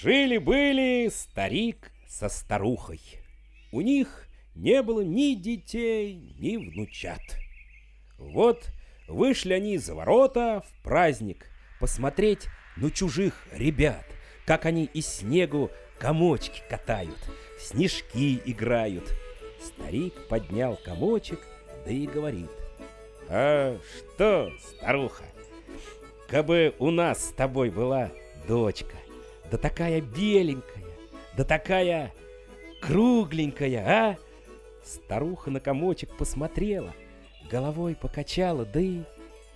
Жили-были старик со старухой. У них не было ни детей, ни внучат. Вот вышли они за ворота в праздник посмотреть на чужих ребят, как они из снегу комочки катают, снежки играют. Старик поднял комочек, да и говорит. А что, старуха, кабы у нас с тобой была дочка, да такая беленькая, да такая кругленькая, а? Старуха на комочек посмотрела, головой покачала, да и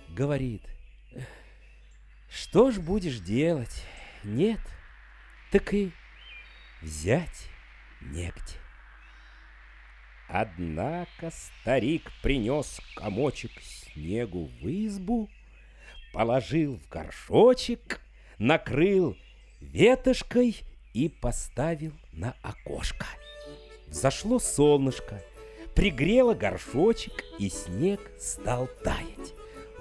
говорит. Что ж будешь делать? Нет, так и взять негде. Однако старик принес комочек снегу в избу, положил в горшочек, накрыл ветошкой и поставил на окошко. Зашло солнышко, пригрело горшочек, и снег стал таять.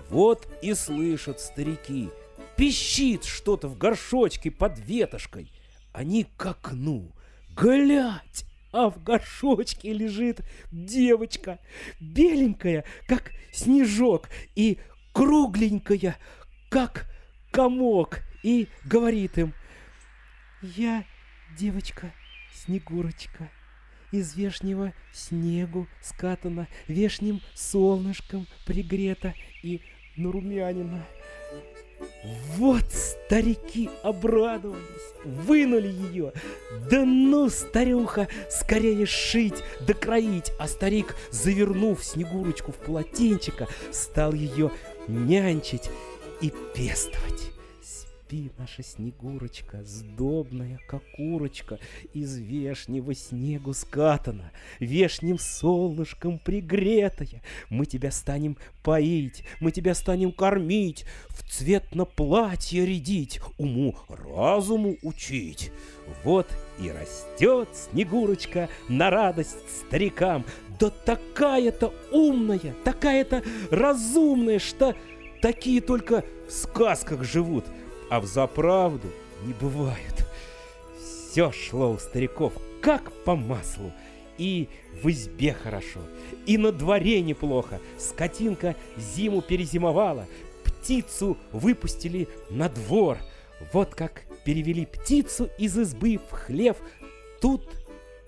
Вот и слышат старики, пищит что-то в горшочке под ветошкой. Они к окну, глядь, а в горшочке лежит девочка, беленькая, как снежок, и кругленькая, как комок, и говорит им, «Я девочка Снегурочка, из вешнего снегу скатана, вешним солнышком пригрета и нарумянина». Вот старики обрадовались, вынули ее. Да ну, старюха, скорее шить да кроить. А старик, завернув Снегурочку в полотенчика, стал ее нянчить и пестовать спи, наша Снегурочка, сдобная, как курочка, из вешнего снегу скатана, вешним солнышком пригретая. Мы тебя станем поить, мы тебя станем кормить, в цвет на платье рядить, уму разуму учить. Вот и растет Снегурочка на радость старикам, да такая-то умная, такая-то разумная, что такие только в сказках живут — а в заправду не бывают. Все шло у стариков как по маслу. И в избе хорошо, и на дворе неплохо. Скотинка зиму перезимовала, птицу выпустили на двор. Вот как перевели птицу из избы в хлев, тут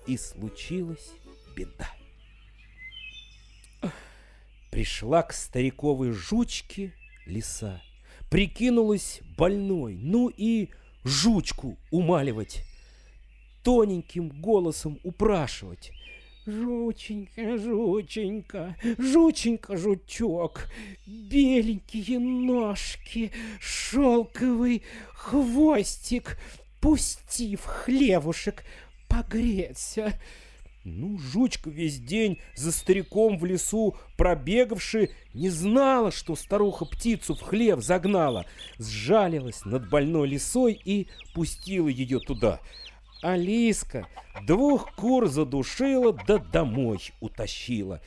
и случилась беда. Пришла к стариковой жучке лиса — прикинулась больной, ну и жучку умаливать, тоненьким голосом упрашивать. Жученька, жученька, жученька, жучок, беленькие ножки, шелковый хвостик, пусти в хлевушек, погреться. Ну, жучка весь день за стариком в лесу пробегавши, не знала, что старуха птицу в хлев загнала, сжалилась над больной лисой и пустила ее туда. Алиска двух кур задушила, да домой утащила.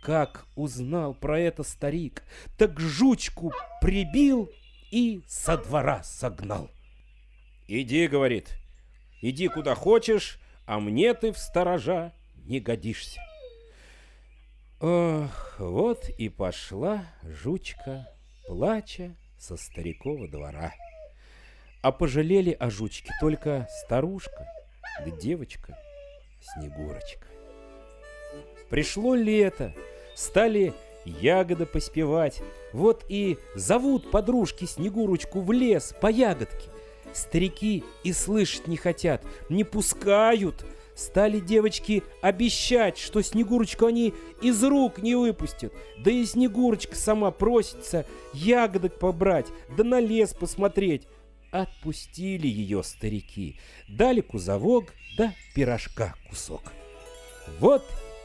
Как узнал про это старик, так жучку прибил и со двора согнал. «Иди, — говорит, — иди куда хочешь, а мне ты в сторожа не годишься. Ох, вот и пошла жучка, плача со старикова двора. А пожалели о жучке только старушка да девочка Снегурочка. Пришло лето, стали ягоды поспевать. Вот и зовут подружки Снегурочку в лес по ягодке. Старики и слышать не хотят, не пускают, Стали девочки обещать, что Снегурочку они из рук не выпустят. Да и Снегурочка сама просится ягодок побрать, да на лес посмотреть. Отпустили ее старики, дали кузовок, да пирожка кусок. Вот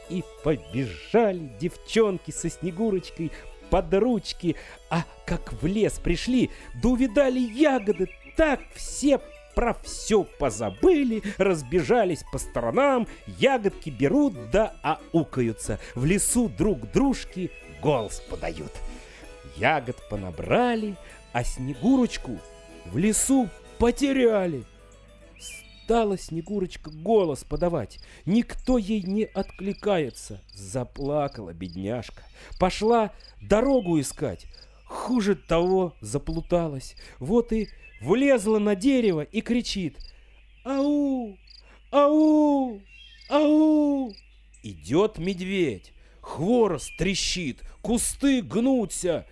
и побежали девчонки со Снегурочкой под ручки, а как в лес пришли, да увидали ягоды, так все про все позабыли, разбежались по сторонам, ягодки берут да аукаются, в лесу друг дружки голос подают. Ягод понабрали, а Снегурочку в лесу потеряли. Стала Снегурочка голос подавать. Никто ей не откликается. Заплакала бедняжка. Пошла дорогу искать. Хуже того, заплуталась. Вот и влезла на дерево и кричит. «Ау! Ау! Ау!» Идет медведь. Хворост трещит, кусты гнутся.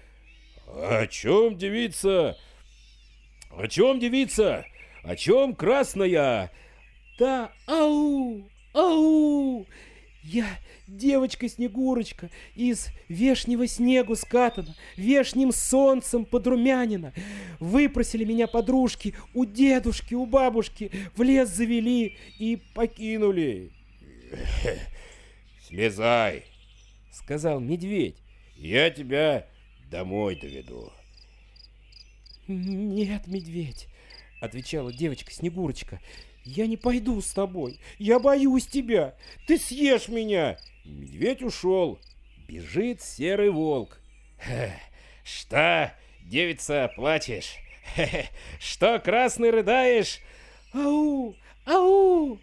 «О чем, девица? О чем, девица? О чем красная?» «Да, ау! Ау! Я девочка-снегурочка из вешнего снегу скатана, вешним солнцем подрумянина. Выпросили меня подружки у дедушки, у бабушки, в лес завели и покинули. «Слезай!» — сказал медведь. «Я тебя домой доведу». «Нет, медведь», — отвечала девочка-снегурочка, — «я не пойду с тобой. Я боюсь тебя. Ты съешь меня». Медведь ушел. Бежит серый волк. «Что, девица, плачешь? Что, красный, рыдаешь?» «Ау! Ау!»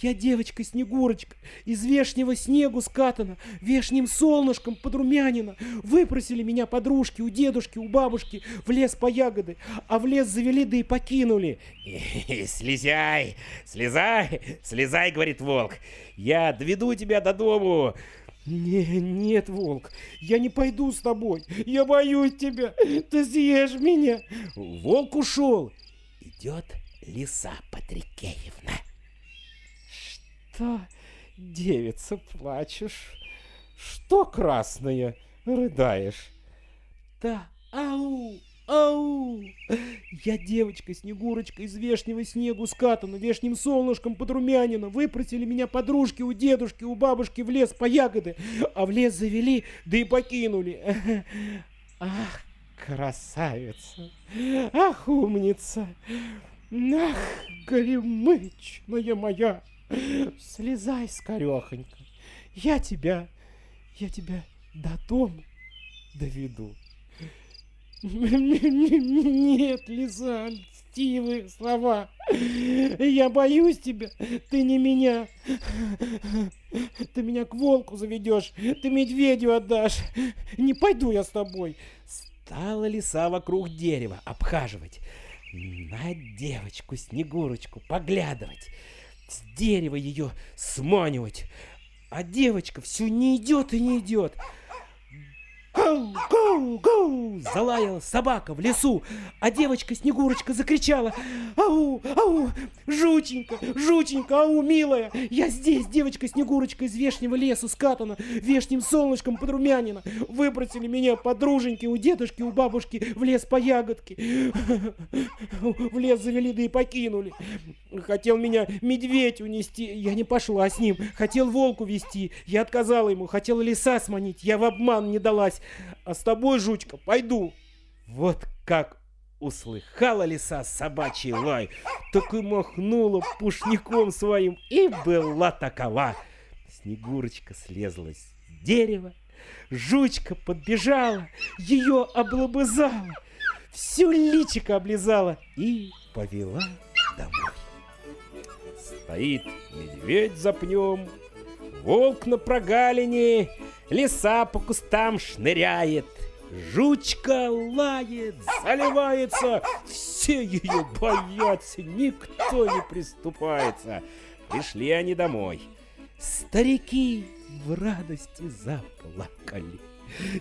Я девочка-снегурочка, из вешнего снегу скатана, вешним солнышком подрумянина. Выпросили меня подружки у дедушки, у бабушки в лес по ягоды, а в лес завели да и покинули. «Слезай, слезай, слезай, — говорит волк, — я доведу тебя до дому». Не, нет, волк, я не пойду с тобой, я боюсь тебя, ты съешь меня. Волк ушел. Идет лиса Патрикеевна. Что, девица, плачешь? Что, красная, рыдаешь? Да, ау, ау! Я девочка-снегурочка из вешнего снегу скатана, вешним солнышком подрумянина. Выпросили меня подружки у дедушки, у бабушки в лес по ягоды, а в лес завели, да и покинули. Ах, красавица! Ах, умница! Ах, горемычная моя! Слезай, скорехонько. Я тебя, я тебя до дома доведу. Нет, Лиза, льстивые слова. Я боюсь тебя, ты не меня. Ты меня к волку заведешь, ты медведю отдашь. Не пойду я с тобой. Стала лиса вокруг дерева обхаживать, на девочку-снегурочку поглядывать с дерева ее сманивать. А девочка все не идет и не идет. «Гоу! Гоу! Гоу!» — залаяла собака в лесу, а девочка-снегурочка закричала «Ау! Ау! Жученька! Жученька! Ау, милая! Я здесь, девочка-снегурочка из вешнего лесу скатана, вешним солнышком подрумянина. Выбросили меня подруженьки у дедушки, у бабушки в лес по ягодке. В лес завели, да и покинули. Хотел меня медведь унести, я не пошла с ним. Хотел волку вести, я отказала ему. Хотела лиса сманить, я в обман не далась а с тобой, жучка, пойду. Вот как услыхала лиса собачий лай, так и махнула пушником своим, и была такова. Снегурочка слезла с дерева, жучка подбежала, ее облобызала, всю личико облизала и повела домой. Стоит медведь за пнем, волк на прогалине, лиса по кустам шныряет, жучка лает, заливается, все ее боятся, никто не приступается. Пришли они домой. Старики в радости заплакали.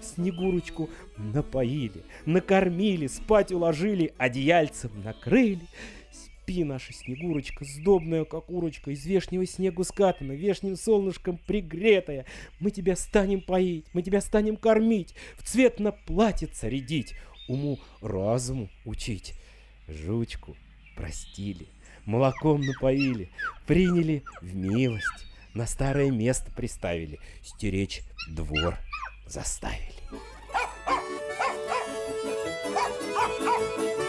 Снегурочку напоили, накормили, спать уложили, одеяльцем накрыли. Спи, наша Снегурочка, сдобная, как урочка, из вешнего снегу скатана, вешним солнышком пригретая. Мы тебя станем поить, мы тебя станем кормить, в цвет на платьице рядить, уму разуму учить. Жучку простили, молоком напоили, приняли в милость, на старое место приставили, стеречь двор заставили. Thank you.